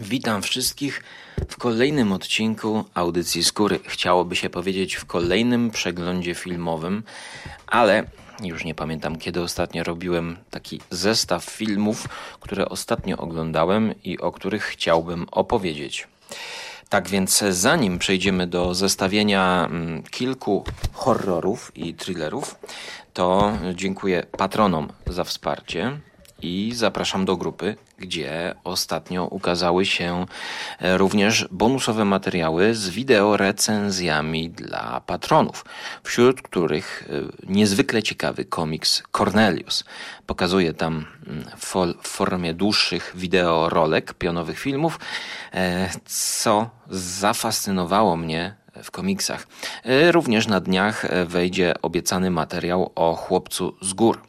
Witam wszystkich w kolejnym odcinku audycji Skóry. Chciałoby się powiedzieć w kolejnym przeglądzie filmowym, ale już nie pamiętam kiedy ostatnio robiłem taki zestaw filmów, które ostatnio oglądałem i o których chciałbym opowiedzieć. Tak więc zanim przejdziemy do zestawienia mm, kilku horrorów i thrillerów, to dziękuję patronom za wsparcie i zapraszam do grupy, gdzie ostatnio ukazały się e, również bonusowe materiały z wideo recenzjami dla patronów, wśród których e, niezwykle ciekawy komiks Cornelius. Pokazuje tam mm, w formie dłuższych wideorolek, pionowych filmów, e, co zafascynowało mnie w komiksach. Również na dniach wejdzie obiecany materiał o chłopcu z gór.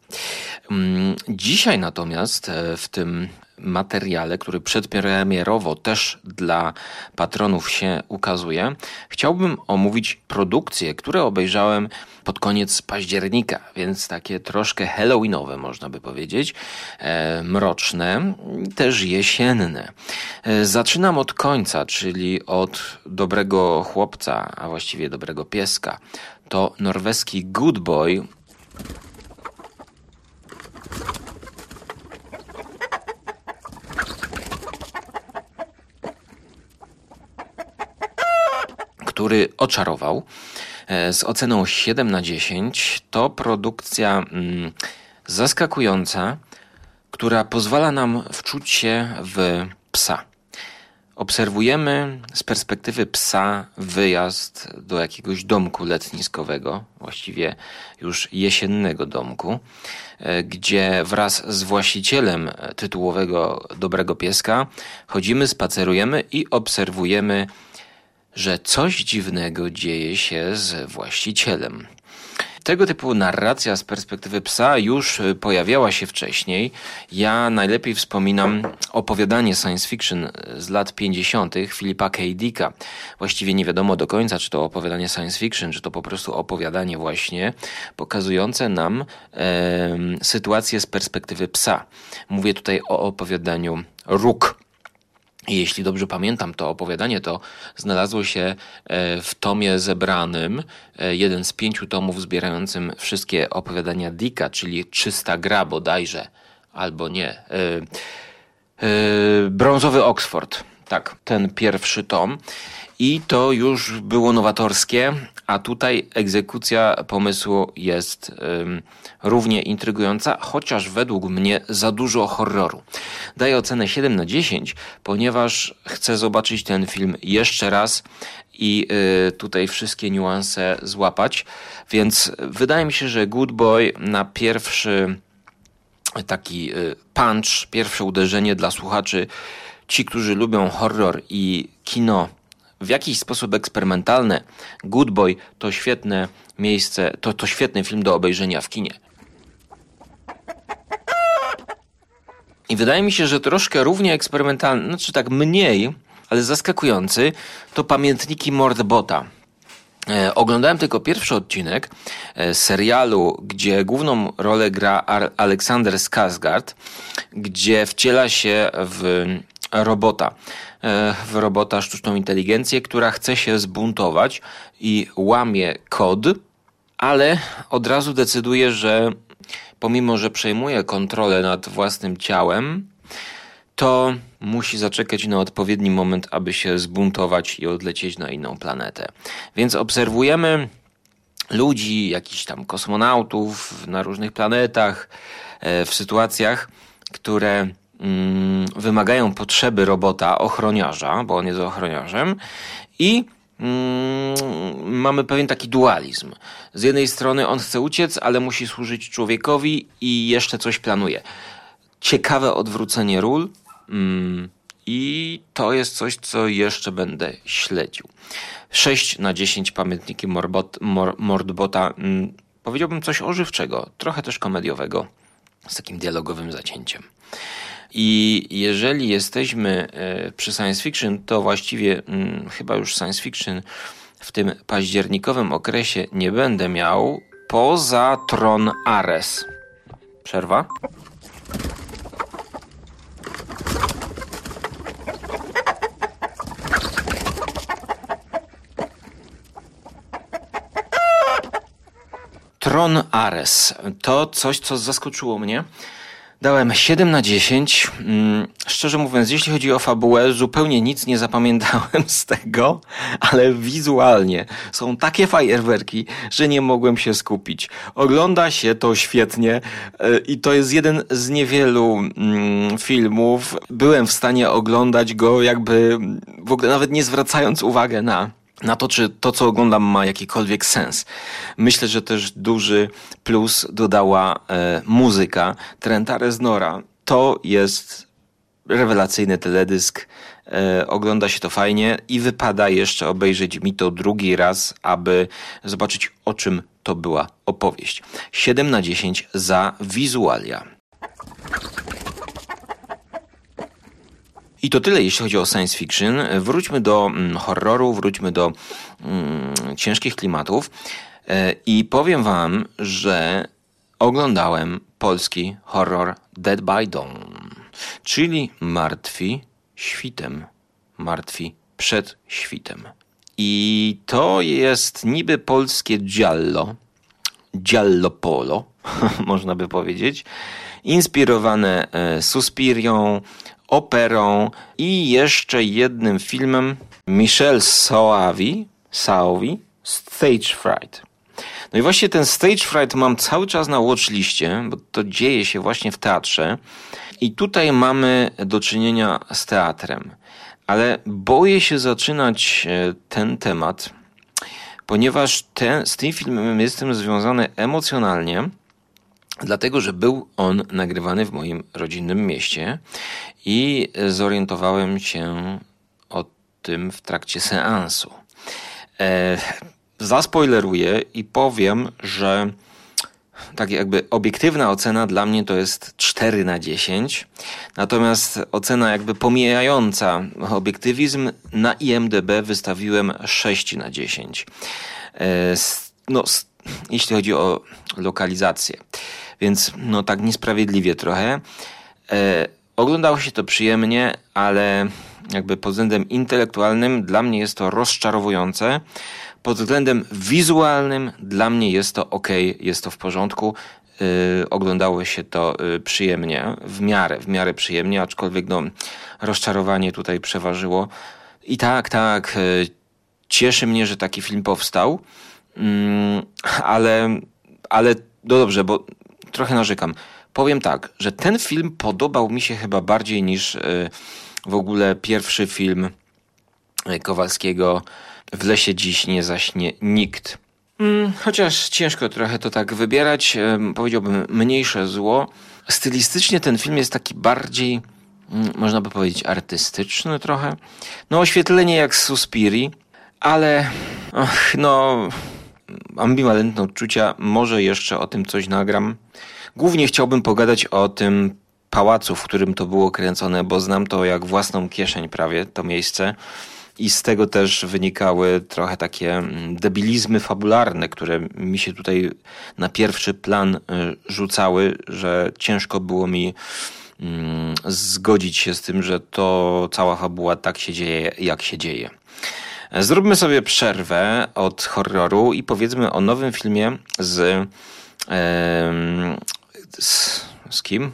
Mm, dzisiaj natomiast e, w tym materiale, który przedpremierowo też dla patronów się ukazuje, chciałbym omówić produkcje, które obejrzałem pod koniec października, więc takie troszkę halloweenowe można by powiedzieć, e, mroczne, też jesienne. E, zaczynam od końca, czyli od dobrego chłopca, a właściwie dobrego pieska. To norweski Good Boy który oczarował e, z oceną 7 na 10. To produkcja mm, zaskakująca, która pozwala nam wczuć się w psa. Obserwujemy z perspektywy psa wyjazd do jakiegoś domku letniskowego, właściwie już jesiennego domku, e, gdzie wraz z właścicielem tytułowego dobrego pieska chodzimy, spacerujemy i obserwujemy że coś dziwnego dzieje się z właścicielem. Tego typu narracja z perspektywy psa już pojawiała się wcześniej. Ja najlepiej wspominam opowiadanie science fiction z lat 50. Filipa K. Dicka. Właściwie nie wiadomo do końca, czy to opowiadanie science fiction, czy to po prostu opowiadanie właśnie pokazujące nam e, sytuację z perspektywy psa. Mówię tutaj o opowiadaniu Róg jeśli dobrze pamiętam to opowiadanie, to znalazło się e, w tomie zebranym, e, jeden z pięciu tomów zbierającym wszystkie opowiadania Dicka, czyli 300 gra bodajże, albo nie. E, brązowy Oxford. Tak, ten pierwszy tom. I to już było nowatorskie, a tutaj egzekucja pomysłu jest um, równie intrygująca, chociaż według mnie za dużo horroru. Daję ocenę 7 na 10, ponieważ chcę zobaczyć ten film jeszcze raz i y, tutaj wszystkie niuanse złapać. Więc wydaje mi się, że Good Boy na pierwszy taki y, punch, pierwsze uderzenie dla słuchaczy, ci, którzy lubią horror i kino w jakiś sposób eksperymentalne. Good Boy to świetne miejsce, to, to świetny film do obejrzenia w kinie. I wydaje mi się, że troszkę równie eksperymentalny, znaczy tak mniej, ale zaskakujący, to pamiętniki Mordbota. E, oglądałem tylko pierwszy odcinek e, serialu, gdzie główną rolę gra Aleksander Skarsgård, gdzie wciela się w robota. E, w robota sztuczną inteligencję, która chce się zbuntować i łamie kod, ale od razu decyduje, że pomimo, że przejmuje kontrolę nad własnym ciałem, to musi zaczekać na odpowiedni moment, aby się zbuntować i odlecieć na inną planetę. Więc obserwujemy ludzi, jakichś tam kosmonautów na różnych planetach, e, w sytuacjach, które mm, wymagają potrzeby robota, ochroniarza, bo on jest ochroniarzem, i mm, mamy pewien taki dualizm. Z jednej strony on chce uciec, ale musi służyć człowiekowi i jeszcze coś planuje. Ciekawe odwrócenie ról. Mm, I to jest coś, co jeszcze będę śledził. 6 na 10 pamiętniki Morbot, Mor, Mordbota. Mm, powiedziałbym coś ożywczego, trochę też komediowego, z takim dialogowym zacięciem. I jeżeli jesteśmy e, przy science fiction, to właściwie hmm, chyba już science fiction w tym październikowym okresie nie będę miał poza Tron Ares. Przerwa? Tron Ares. To coś, co zaskoczyło mnie. Dałem 7 na 10. Mm, szczerze mówiąc, jeśli chodzi o fabułę, zupełnie nic nie zapamiętałem z tego, ale wizualnie są takie fajerwerki, że nie mogłem się skupić. Ogląda się to świetnie e, i to jest jeden z niewielu mm, filmów. Byłem w stanie oglądać go jakby w ogóle nawet nie zwracając uwagę na na to, czy to, co oglądam, ma jakikolwiek sens. Myślę, że też duży plus dodała e, muzyka. Trenta Reznora to jest rewelacyjny teledysk. E, ogląda się to fajnie i wypada jeszcze obejrzeć mi to drugi raz, aby zobaczyć, o czym to była opowieść. 7 na 10 za wizualia. I to tyle, jeśli chodzi o science fiction. Wróćmy do mm, horroru, wróćmy do mm, ciężkich klimatów. E, I powiem Wam, że oglądałem polski horror Dead by Dawn, czyli Martwi świtem. Martwi przed świtem. I to jest niby polskie giallo, giallo polo, można by powiedzieć, inspirowane e, Suspirią, operą i jeszcze jednym filmem Michel Soavi, Saovi, Stage Fright. No i właśnie ten Stage Fright mam cały czas na watchliście, bo to dzieje się właśnie w teatrze. I tutaj mamy do czynienia z teatrem. Ale boję się zaczynać e, ten temat, ponieważ ten, z tym filmem jestem związany emocjonalnie dlatego że był on nagrywany w moim rodzinnym mieście i zorientowałem się o tym w trakcie seansu. E, zaspoileruję i powiem, że tak jakby obiektywna ocena dla mnie to jest 4 na 10, natomiast ocena jakby pomijająca obiektywizm na IMDB wystawiłem 6 na 10. E, no, jeśli chodzi o lokalizację więc no tak niesprawiedliwie trochę. E, oglądało się to przyjemnie, ale jakby pod względem intelektualnym dla mnie jest to rozczarowujące. Pod względem wizualnym dla mnie jest to ok, jest to w porządku. Yy, oglądało się to yy, przyjemnie, w miarę, w miarę przyjemnie, aczkolwiek no, rozczarowanie tutaj przeważyło. I tak, tak, yy, cieszy mnie, że taki film powstał, mm, ale, ale no dobrze, bo trochę narzekam. Powiem tak, że ten film podobał mi się chyba bardziej niż e, w ogóle pierwszy film e, Kowalskiego W lesie dziś nie zaśnie nikt. Hmm, chociaż ciężko trochę to tak wybierać, e, powiedziałbym mniejsze zło. Stylistycznie ten film jest taki bardziej, hmm, można by powiedzieć, artystyczny trochę. No oświetlenie jak z Suspiri, ale och, no ambiwalentne odczucia. Może jeszcze o tym coś nagram. Głównie chciałbym pogadać o tym pałacu, w którym to było kręcone, bo znam to jak własną kieszeń prawie, to miejsce. I z tego też wynikały trochę takie mm, debilizmy fabularne, które mi się tutaj na pierwszy plan y, rzucały, że ciężko było mi mm, zgodzić się z tym, że to cała fabuła tak się dzieje, jak się dzieje. Zróbmy sobie przerwę od horroru i powiedzmy o nowym filmie z, z, z kim?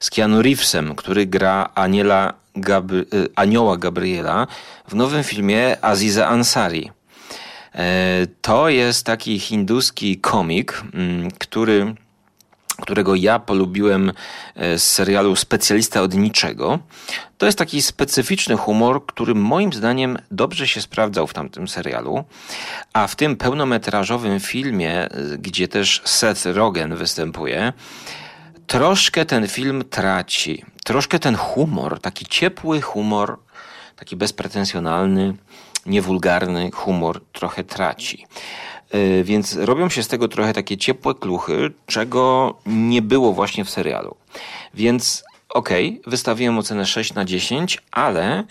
Z Keanu Reevesem, który gra Aniela Gabry, y, Anioła Gabriela w nowym filmie Aziza Ansari. E, to jest taki hinduski komik, mm, który którego ja polubiłem e, z serialu Specjalista od niczego. To jest taki specyficzny humor, który moim zdaniem dobrze się sprawdzał w tamtym serialu, a w tym pełnometrażowym filmie, e, gdzie też Seth Rogen występuje, troszkę ten film traci. Troszkę ten humor, taki ciepły humor, taki bezpretensjonalny, niewulgarny humor trochę traci. E, więc robią się z tego trochę takie ciepłe kluchy, czego nie było właśnie w serialu. Więc okej, okay, wystawiłem ocenę 6 na 10, ale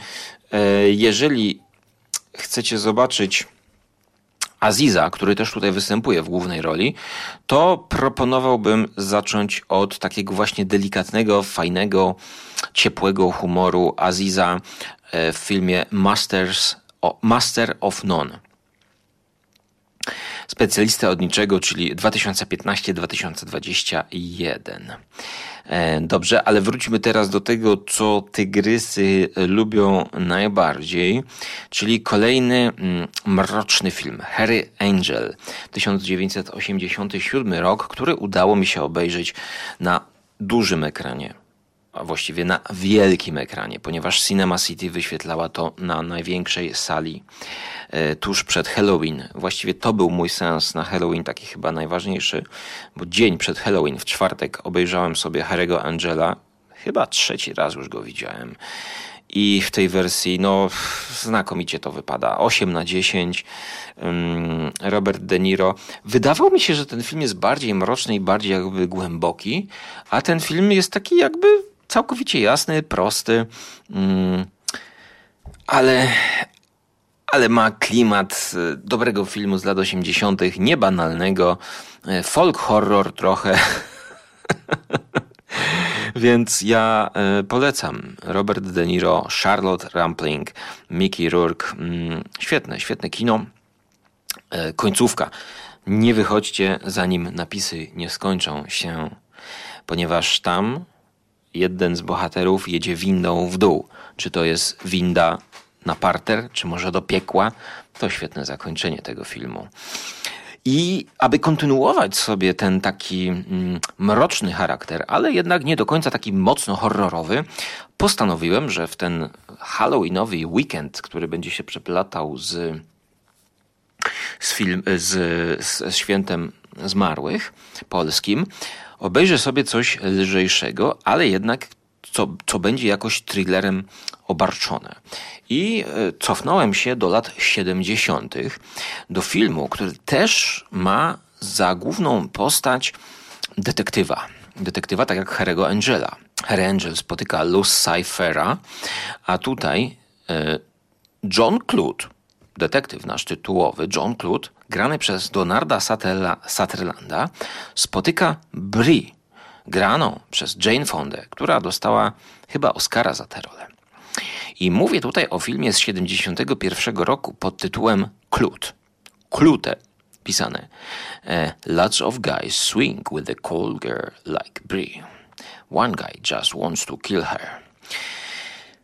e, jeżeli chcecie zobaczyć Aziza, który też tutaj występuje w głównej roli, to proponowałbym zacząć od takiego właśnie delikatnego, fajnego, ciepłego humoru Aziza e, w filmie Masters, Master of None. Specjalista od niczego, czyli 2015-2021. E, dobrze, ale wróćmy teraz do tego, co tygrysy lubią najbardziej, czyli kolejny mm, mroczny film, Harry Angel, 1987 rok, który udało mi się obejrzeć na dużym ekranie a właściwie na wielkim ekranie, ponieważ Cinema City wyświetlała to na największej sali e, tuż przed Halloween. Właściwie to był mój sens na Halloween, taki chyba najważniejszy, bo dzień przed Halloween, w czwartek, obejrzałem sobie Harry'ego Angela. Chyba trzeci raz już go widziałem. I w tej wersji, no, znakomicie to wypada. 8 na 10. Robert De Niro. Wydawał mi się, że ten film jest bardziej mroczny i bardziej jakby głęboki, a ten film jest taki jakby całkowicie jasny, prosty, mm, ale, ale ma klimat e, dobrego filmu z lat 80., niebanalnego, e, folk horror trochę. Więc ja e, polecam. Robert De Niro, Charlotte Rampling, Mickey Rourke. Mm, świetne, świetne kino. Końcówka. Nie wychodźcie, zanim napisy nie skończą się, ponieważ tam jeden z bohaterów jedzie windą w dół. Czy to jest winda na parter, czy może do piekła? To świetne zakończenie tego filmu. I aby kontynuować sobie ten taki mm, mroczny charakter, ale jednak nie do końca taki mocno horrorowy, postanowiłem, że w ten Halloweenowy weekend, który będzie się przeplatał z, z, film, z, z świętem zmarłych polskim, obejrzę sobie coś lżejszego, ale jednak co, co będzie jakoś thrillerem obarczone. I e, cofnąłem się do lat 70., do filmu, który też ma za główną postać detektywa. Detektywa tak jak Harry'ego Angela. Harry Angel spotyka Luz Cyphera, a tutaj e, John Clute, detektyw nasz tytułowy, John Clute, grany przez Donarda Sutherlanda, spotyka Brie, graną przez Jane Fonda, która dostała chyba Oscara za tę rolę. I mówię tutaj o filmie z 71 roku pod tytułem Klut. Klute pisane. E, Lots of guys swing with a cold girl like Brie. One guy just wants to kill her.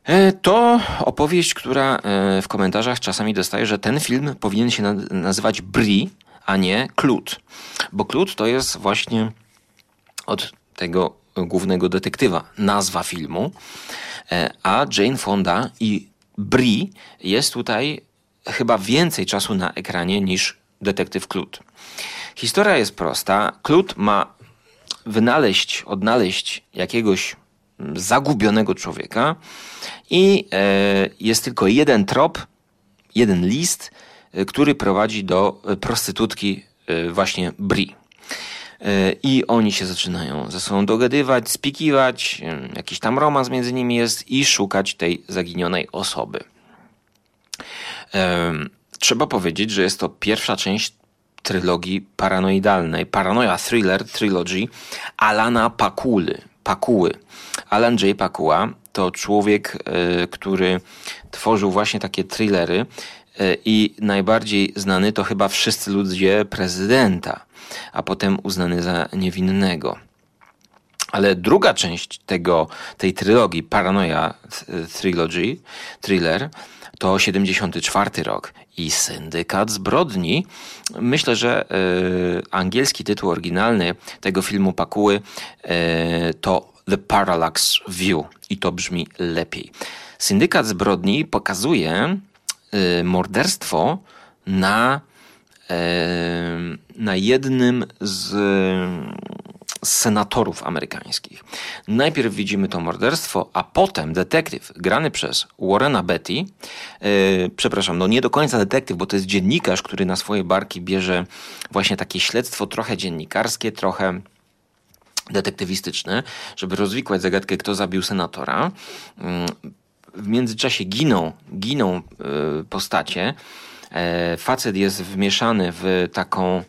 E, to opowieść, która e, w komentarzach czasami dostaje, że ten film powinien się nazywać Brie, a nie Klut. Bo Klut to jest właśnie od tego głównego detektywa nazwa filmu, e, a Jane Fonda i Brie jest tutaj chyba więcej czasu na ekranie niż detektyw Klut. Historia jest prosta. Klut ma wynaleźć, odnaleźć jakiegoś zagubionego człowieka i e, jest tylko jeden trop, jeden list, e, który prowadzi do prostytutki e, właśnie Bri. I oni się zaczynają ze sobą dogadywać, spikiwać, jakiś tam romans między nimi jest i szukać tej zaginionej osoby. Trzeba powiedzieć, że jest to pierwsza część trylogii paranoidalnej, Paranoia Thriller Trilogy Alana Pakuly. Pakuły. Alan J. Pakula to człowiek, e, który tworzył właśnie takie thrillery e, i najbardziej znany to chyba Wszyscy ludzie prezydenta, a potem uznany za niewinnego. Ale druga część tego, tej trylogii, Paranoia Trilogy, thriller, to 74 rok i Syndykat Zbrodni. Myślę, że y, angielski tytuł oryginalny tego filmu Pakuły y, to The Parallax View i to brzmi lepiej. Syndykat Zbrodni pokazuje y, morderstwo na, na jednym z senatorów amerykańskich. Najpierw widzimy to morderstwo, a potem detektyw grany przez Warrena Betty, yy, przepraszam, no nie do końca detektyw, bo to jest dziennikarz, który na swoje barki bierze właśnie takie śledztwo trochę dziennikarskie, trochę detektywistyczne, żeby rozwikłać zagadkę, kto zabił senatora. Yy, w międzyczasie giną, giną yy, postacie. Facet jest wmieszany w taką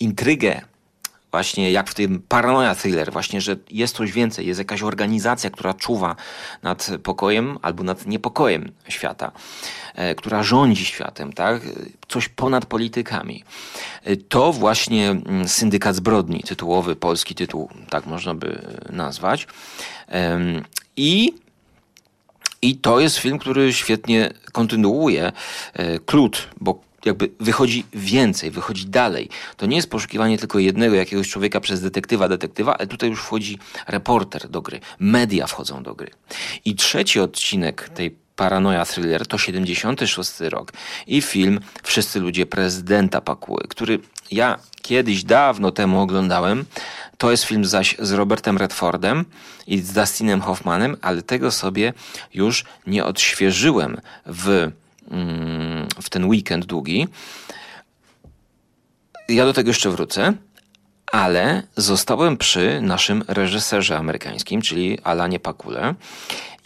intrygę właśnie jak w tym paranoia thriller, właśnie, że jest coś więcej, jest jakaś organizacja, która czuwa nad pokojem albo nad niepokojem świata, e, która rządzi światem, tak? Coś ponad politykami. E, to właśnie mm, Syndykat Zbrodni, tytułowy polski tytuł, tak można by nazwać. I i to jest film, który świetnie kontynuuje Klut, bo jakby wychodzi więcej, wychodzi dalej. To nie jest poszukiwanie tylko jednego jakiegoś człowieka przez detektywa, detektywa, ale tutaj już wchodzi reporter do gry, media wchodzą do gry. I trzeci odcinek tej Paranoia Thriller to 76 rok i film Wszyscy ludzie prezydenta Pakuły, który ja kiedyś dawno temu oglądałem. To jest film zaś z Robertem Redfordem i z Dustinem Hoffmanem, ale tego sobie już nie odświeżyłem w w ten weekend długi. Ja do tego jeszcze wrócę, ale zostałem przy naszym reżyserze amerykańskim, czyli Alanie Pakule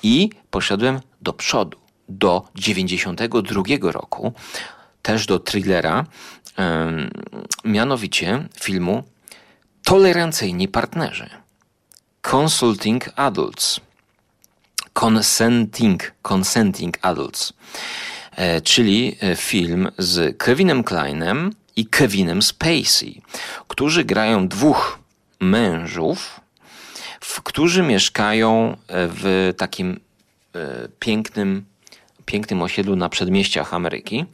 i poszedłem do przodu, do 92 roku, też do thrillera, mianowicie filmu Tolerancyjni partnerzy. Consulting Adults. Consenting, Consenting Adults. E, czyli e, film z Kevinem Kleinem i Kevinem Spacey, którzy grają dwóch mężów, którzy mieszkają e, w takim pięknym, pięknym osiedlu na przedmieściach Ameryki.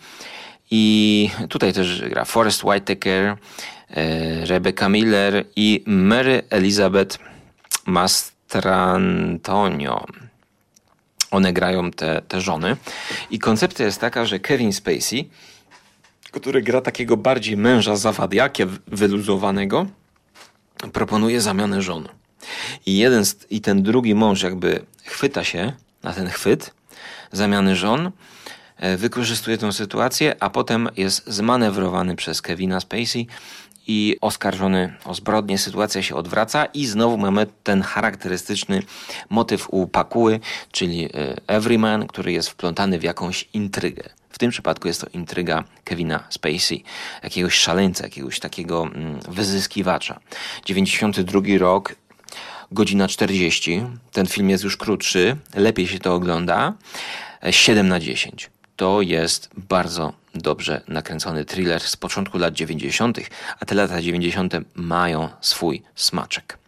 I tutaj też gra Forrest Whitaker, Rebecca Miller i Mary Elizabeth Mastrantonio one grają te, te żony. I koncepcja jest taka, że Kevin Spacey, który gra takiego bardziej męża zawadiakie, wyluzowanego, proponuje zamianę żon. I jeden z, i ten drugi mąż jakby chwyta się na ten chwyt zamiany żon, e, wykorzystuje tę sytuację, a potem jest zmanewrowany przez Kevina Spacey i oskarżony o zbrodnię. Sytuacja się odwraca i znowu mamy ten charakterystyczny motyw u Pakuły, czyli e, Everyman, który jest wplątany w jakąś intrygę. W tym przypadku jest to intryga Kevina Spacey, jakiegoś szaleńca, jakiegoś takiego mm, wyzyskiwacza. 92 rok, godzina 40. Ten film jest już krótszy, lepiej się to ogląda. 7 e, na 10 to jest bardzo dobrze nakręcony thriller z początku lat 90., a te lata 90. mają swój smaczek.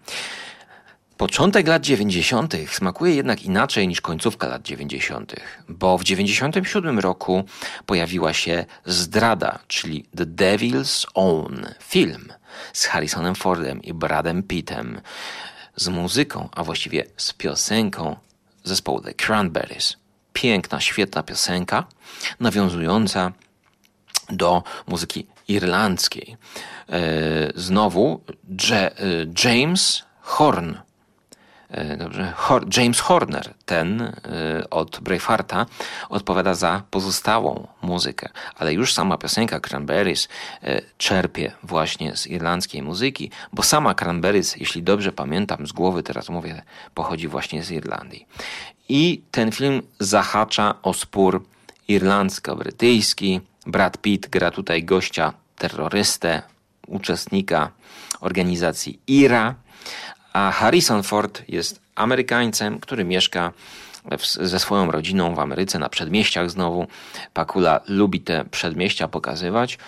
Początek lat 90. smakuje jednak inaczej niż końcówka lat 90., bo w 97 roku pojawiła się Zdrada, czyli The Devil's Own film z Harrisonem Fordem i Bradem Pittem, z muzyką, a właściwie z piosenką zespołu The Cranberries piękna, świetna piosenka, nawiązująca do muzyki irlandzkiej. E, znowu e, James Horn E, dobrze, James Horner, ten od Bravehearta, odpowiada za pozostałą muzykę, ale już sama piosenka Cranberries czerpie właśnie z irlandzkiej muzyki, bo sama Cranberries, jeśli dobrze pamiętam z głowy, teraz mówię, pochodzi właśnie z Irlandii. I ten film zahacza o spór irlandzko-brytyjski. Brad Pitt gra tutaj gościa terrorystę, uczestnika organizacji IRA, a Harrison Ford jest Amerykańcem, który mieszka w, ze swoją rodziną w Ameryce na przedmieściach znowu. Pakula lubi te przedmieścia pokazywać.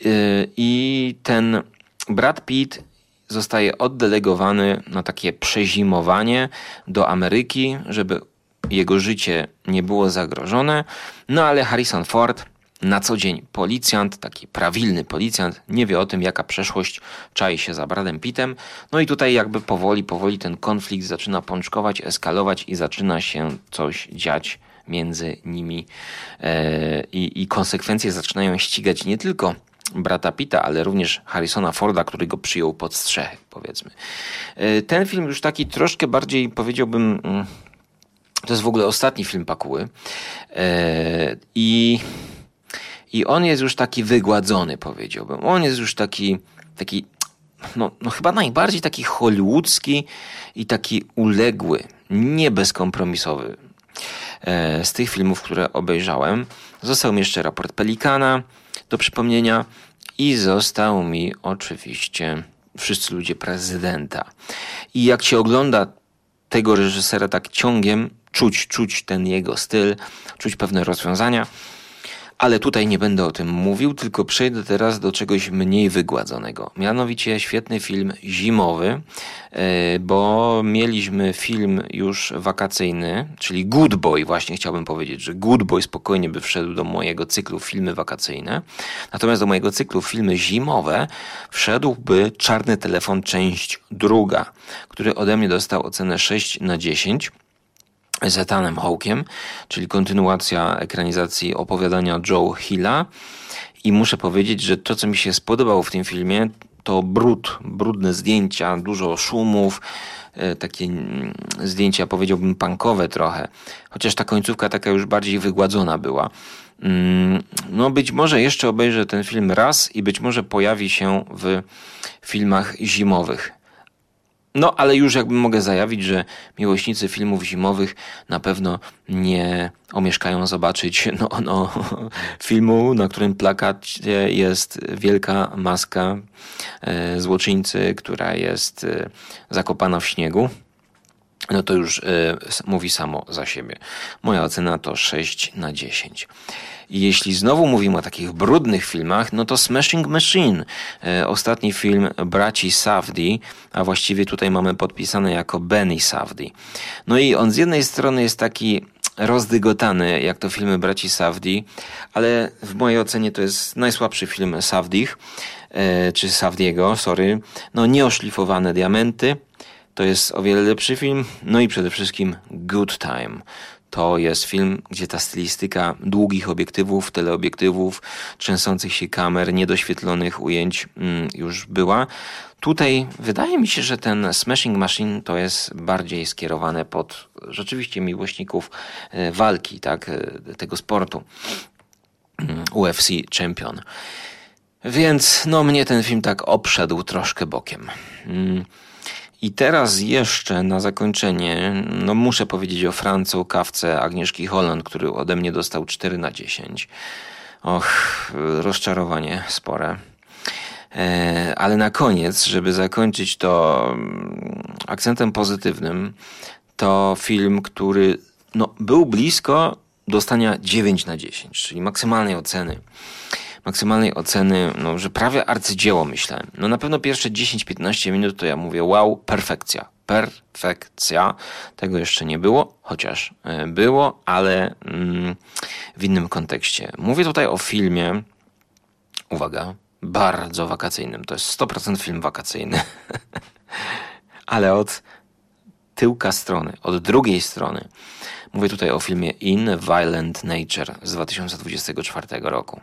Yy, I ten Brad Pitt zostaje oddelegowany na takie przezimowanie do Ameryki, żeby jego życie nie było zagrożone. No ale Harrison Ford na co dzień policjant, taki prawilny policjant, nie wie o tym, jaka przeszłość czai się za Bradem Pittem. No i tutaj jakby powoli, powoli ten konflikt zaczyna pączkować, eskalować i zaczyna się coś dziać między nimi e, i, konsekwencje zaczynają ścigać nie tylko brata Pitta, ale również Harrisona Forda, który go przyjął pod strzechy, powiedzmy. E, ten film już taki troszkę bardziej powiedziałbym... Mm, to jest w ogóle ostatni film Pakuły. E, I i on jest już taki wygładzony, powiedziałbym. On jest już taki, taki no, no chyba najbardziej taki hollywoodzki i taki uległy, nie bezkompromisowy. E, z tych filmów, które obejrzałem, został mi jeszcze raport Pelikana do przypomnienia i został mi oczywiście Wszyscy ludzie prezydenta. I jak się ogląda tego reżysera tak ciągiem, czuć, czuć ten jego styl, czuć pewne rozwiązania. Ale tutaj nie będę o tym mówił, tylko przejdę teraz do czegoś mniej wygładzonego. Mianowicie świetny film zimowy, e, bo mieliśmy film już wakacyjny, czyli Good Boy, właśnie chciałbym powiedzieć, że Good Boy spokojnie by wszedł do mojego cyklu filmy wakacyjne. Natomiast do mojego cyklu filmy zimowe wszedłby Czarny Telefon, część druga, który ode mnie dostał ocenę 6 na 10 z Ethanem Hawkiem, czyli kontynuacja ekranizacji opowiadania Joe Hilla. I muszę powiedzieć, że to, co mi się spodobało w tym filmie, to brud, brudne zdjęcia, dużo szumów, e, takie mm, zdjęcia, powiedziałbym, punkowe trochę. Chociaż ta końcówka taka już bardziej wygładzona była. Mm, no, być może jeszcze obejrzę ten film raz i być może pojawi się w filmach zimowych. No, ale już jakby mogę zajawić, że miłośnicy filmów zimowych na pewno nie omieszkają zobaczyć no, no, filmu, na którym plakacie jest wielka maska e, złoczyńcy, która jest e, zakopana w śniegu. No to już e, mówi samo za siebie. Moja ocena to 6 na 10. Jeśli znowu mówimy o takich brudnych filmach, no to Smashing Machine, e, ostatni film braci Safdie, a właściwie tutaj mamy podpisane jako Benny Safdie. No i on z jednej strony jest taki rozdygotany, jak to filmy braci Safdie, ale w mojej ocenie to jest najsłabszy film Safdich, e, czy Safdiego, sorry. No nieoszlifowane diamenty, to jest o wiele lepszy film. No i przede wszystkim Good Time. To jest film, gdzie ta stylistyka długich obiektywów, teleobiektywów, trzęsących się kamer, niedoświetlonych ujęć mm, już była. Tutaj wydaje mi się, że ten Smashing Machine to jest bardziej skierowane pod rzeczywiście miłośników e, walki, tak, e, tego sportu. Mm, UFC Champion. Więc no mnie ten film tak obszedł troszkę bokiem. I teraz jeszcze na zakończenie, no muszę powiedzieć o Francu Kawce Agnieszki Holland, który ode mnie dostał 4 na 10. Och, rozczarowanie spore. E, ale na koniec, żeby zakończyć to mm, akcentem pozytywnym, to film, który no, był blisko dostania 9 na 10, czyli maksymalnej oceny maksymalnej oceny, no, że prawie arcydzieło myślałem. No na pewno pierwsze 10-15 minut to ja mówię wow, perfekcja. Perfekcja. Tego jeszcze nie było, chociaż e, było, ale mm, w innym kontekście. Mówię tutaj o filmie, uwaga, bardzo wakacyjnym. To jest 100% film wakacyjny. ale od tyłka strony, od drugiej strony. Mówię tutaj o filmie In Violent Nature z 2024 roku.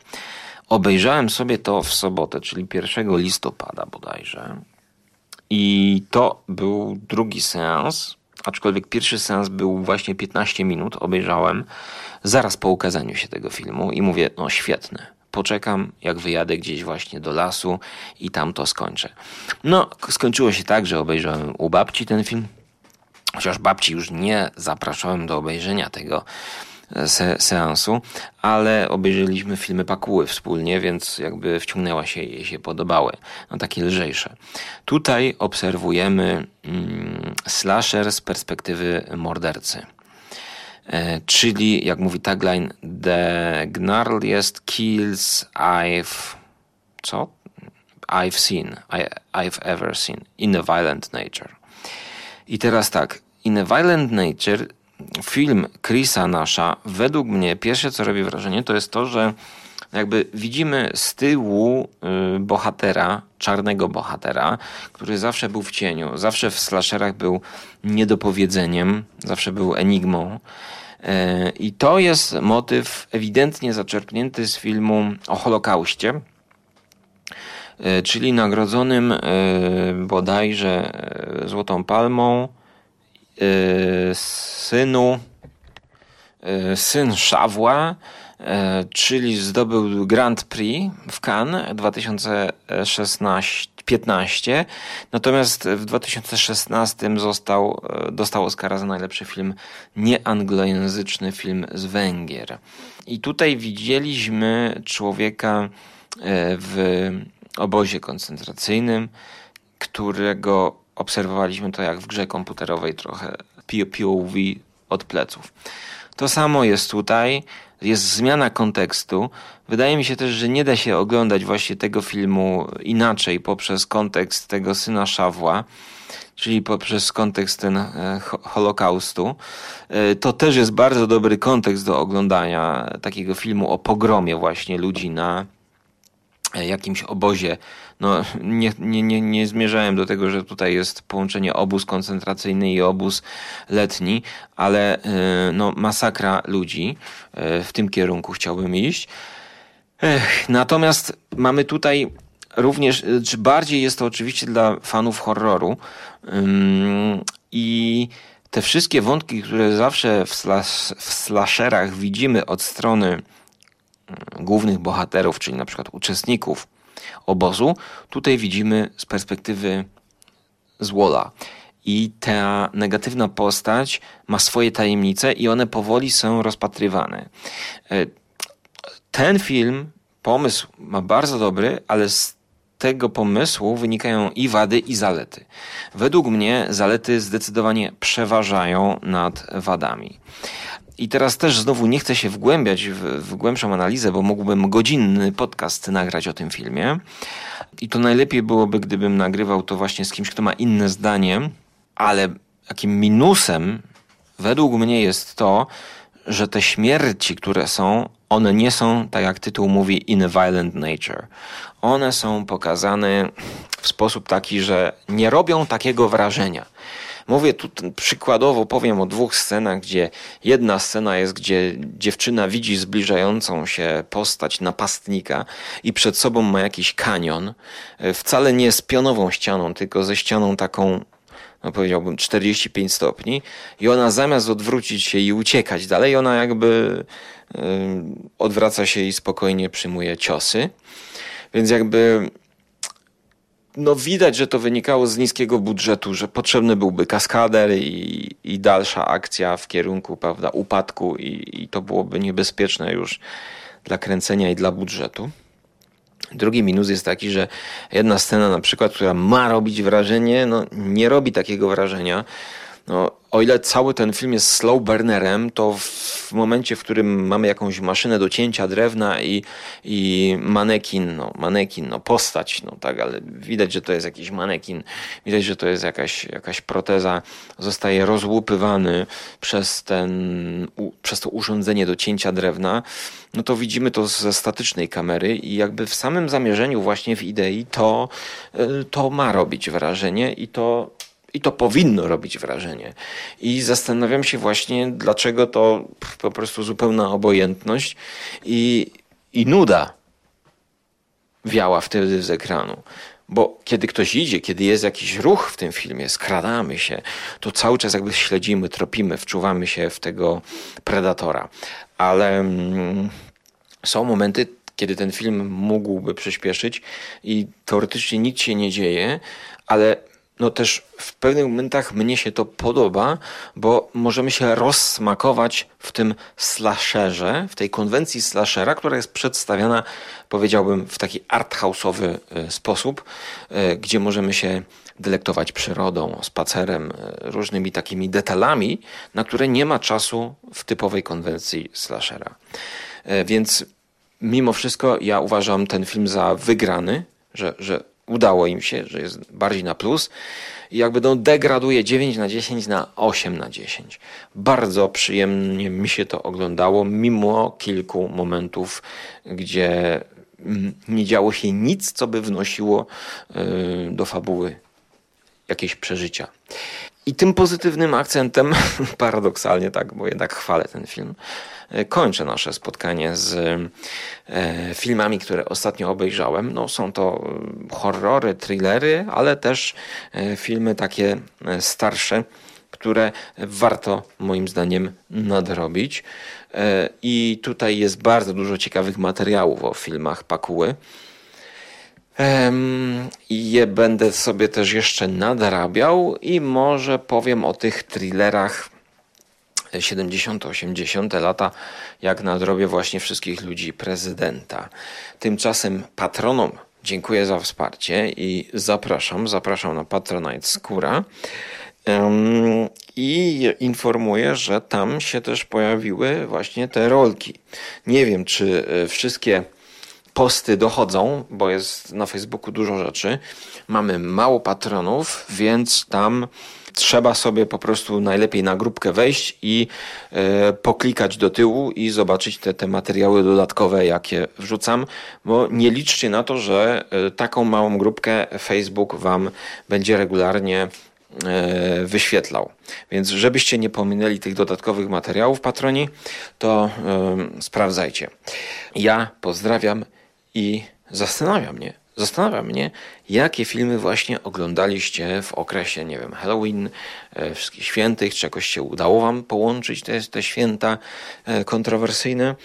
Obejrzałem sobie to w sobotę, czyli 1 listopada bodajże. I to był drugi seans, aczkolwiek pierwszy seans był właśnie 15 minut. Obejrzałem zaraz po ukazaniu się tego filmu i mówię, no świetny. Poczekam, jak wyjadę gdzieś właśnie do lasu i tam to skończę. No, skończyło się tak, że obejrzałem u babci ten film. Chociaż babci już nie zapraszałem do obejrzenia tego se seansu, ale obejrzeliśmy filmy Pakuły wspólnie, więc jakby wciągnęła się jej się podobały. No takie lżejsze. Tutaj obserwujemy mm, slasher z perspektywy mordercy. E, czyli, jak mówi tagline, The gnarliest kills I've... co? I've seen, I, I've ever seen in a violent nature. I teraz tak, in a violent nature film Chrisa Nasza, według mnie pierwsze co robi wrażenie to jest to, że jakby widzimy z tyłu y, bohatera, czarnego bohatera, który zawsze był w cieniu, zawsze w slasherach był niedopowiedzeniem, zawsze był enigmą. E, I to jest motyw ewidentnie zaczerpnięty z filmu o Holokauście, e, czyli nagrodzonym bodajże Złotą Palmą Y, synu, y, syn Szawła, y, czyli zdobył Grand Prix w Cannes 2016 15. Natomiast w 2016 został, dostał Oscara za najlepszy film nieanglojęzyczny film z Węgier. I tutaj widzieliśmy człowieka w obozie koncentracyjnym, którego obserwowaliśmy to jak w grze komputerowej trochę POV od pleców. To samo jest tutaj, jest zmiana kontekstu. Wydaje mi się też, że nie da się oglądać właśnie tego filmu inaczej poprzez kontekst tego syna Szawła, czyli poprzez kontekst ten e, Holokaustu. E, to też jest bardzo dobry kontekst do oglądania takiego filmu o pogromie właśnie ludzi na jakimś obozie no, nie, nie, nie, nie zmierzałem do tego, że tutaj jest połączenie obóz koncentracyjny i obóz letni, ale y, no, masakra ludzi. Y, w tym kierunku chciałbym iść. Natomiast mamy tutaj również, czy bardziej jest to oczywiście dla fanów horroru i te wszystkie wątki, które zawsze w, w slasherach widzimy od strony głównych bohaterów, czyli na przykład uczestników obozu. Tutaj widzimy z perspektywy złola. I ta negatywna postać ma swoje tajemnice i one powoli są rozpatrywane. E, ten film, pomysł ma bardzo dobry, ale z tego pomysłu wynikają i wady, i zalety. Według mnie zalety zdecydowanie przeważają nad wadami. I teraz też znowu nie chcę się wgłębiać w, w głębszą analizę, bo mógłbym godzinny podcast nagrać o tym filmie. I to najlepiej byłoby, gdybym nagrywał to właśnie z kimś, kto ma inne zdanie, ale takim minusem według mnie jest to, że te śmierci, które są, one nie są, tak jak tytuł mówi, in a violent nature. One są pokazane w sposób taki, że nie robią takiego wrażenia. Mówię tu przykładowo, powiem o dwóch scenach, gdzie jedna scena jest, gdzie dziewczyna widzi zbliżającą się postać napastnika i przed sobą ma jakiś kanion, e, wcale nie z pionową ścianą, tylko ze ścianą taką no powiedziałbym 45 stopni i ona zamiast odwrócić się i uciekać dalej, ona jakby yy, odwraca się i spokojnie przyjmuje ciosy. Więc jakby no widać, że to wynikało z niskiego budżetu, że potrzebny byłby kaskader i, i dalsza akcja w kierunku prawda, upadku i, i to byłoby niebezpieczne już dla kręcenia i dla budżetu. Drugi minus jest taki, że jedna scena na przykład, która ma robić wrażenie, no nie robi takiego wrażenia. No, o ile cały ten film jest slow burnerem, to w momencie, w którym mamy jakąś maszynę do cięcia drewna i, i manekin, no, manekin, no postać, no tak, ale widać, że to jest jakiś manekin, widać, że to jest jakaś, jakaś proteza, zostaje rozłupywany przez, ten, przez to urządzenie do cięcia drewna, no to widzimy to ze statycznej kamery i jakby w samym zamierzeniu właśnie w idei to, y, to ma robić wrażenie i to i to powinno robić wrażenie. I zastanawiam się właśnie, dlaczego to po prostu zupełna obojętność i, i nuda wiała wtedy z ekranu. Bo kiedy ktoś idzie, kiedy jest jakiś ruch w tym filmie, skradamy się, to cały czas jakby śledzimy, tropimy, wczuwamy się w tego predatora. Ale mm, są momenty, kiedy ten film mógłby przyspieszyć i teoretycznie nic się nie dzieje, ale no też w pewnych momentach mnie się to podoba, bo możemy się rozsmakować w tym slasherze, w tej konwencji slashera, która jest przedstawiana, powiedziałbym, w taki arthouse'owy e, sposób, e, gdzie możemy się delektować przyrodą, spacerem, e, różnymi takimi detalami, na które nie ma czasu w typowej konwencji slashera. Więc mimo wszystko ja uważam ten film za wygrany, że, że udało im się, że jest bardziej na plus i jakby no degraduje 9 na 10 na 8 na 10. Bardzo przyjemnie mi się to oglądało, mimo kilku momentów, gdzie mm, nie działo się nic, co by wnosiło y, do fabuły jakieś przeżycia. I tym pozytywnym akcentem, paradoksalnie tak, bo jednak chwalę ten film, kończę nasze spotkanie z e, filmami, które ostatnio obejrzałem. No, są to e, horrory, thrillery, ale też filmy takie starsze, które warto moim zdaniem nadrobić. I tutaj jest bardzo dużo ciekawych materiałów o filmach Pakuły. I je będę sobie też jeszcze nadrabiał i może powiem o tych thrillerach 70-80 lata, jak nadrobię właśnie wszystkich ludzi prezydenta. Tymczasem patronom Dziękuję za wsparcie i zapraszam, zapraszam na Patronite Skóra. I informuję, że tam się też pojawiły właśnie te rolki. Nie wiem, czy e, wszystkie posty dochodzą, bo jest na Facebooku dużo rzeczy. Mamy mało patronów, więc tam trzeba sobie po prostu najlepiej na grupkę wejść i e, poklikać do tyłu i zobaczyć te, te materiały dodatkowe, jakie wrzucam, bo nie liczcie na to, że e, taką małą grupkę Facebook Wam będzie regularnie e, wyświetlał. Więc żebyście nie pominęli tych dodatkowych materiałów patroni, to sprawdzajcie. Ja pozdrawiam i zastanawia mnie, zastanawia mnie, jakie filmy właśnie oglądaliście w okresie, nie wiem, Halloween, e, Wszystkich Świętych, czy jakoś się udało wam połączyć te, te święta e, kontrowersyjne.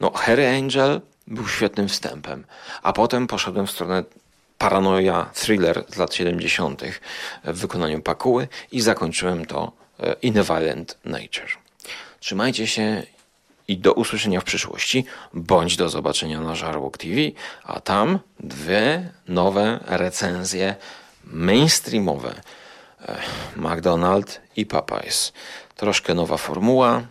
No, Harry Angel był świetnym wstępem, a potem poszedłem w stronę paranoia thriller z lat 70. w wykonaniu Pakuły i zakończyłem to e, In a Violent Nature. Trzymajcie się i do usłyszenia w przyszłości, bądź do zobaczenia na Żarłok TV, a tam dwie nowe recenzje mainstreamowe. McDonald's i Popeyes. Troszkę nowa formuła,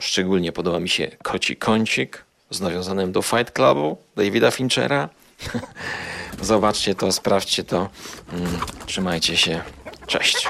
szczególnie podoba mi się koci kącik z nawiązanym do Fight Clubu Davida Finchera. Zobaczcie to, sprawdźcie to. Mm, trzymajcie się. Cześć.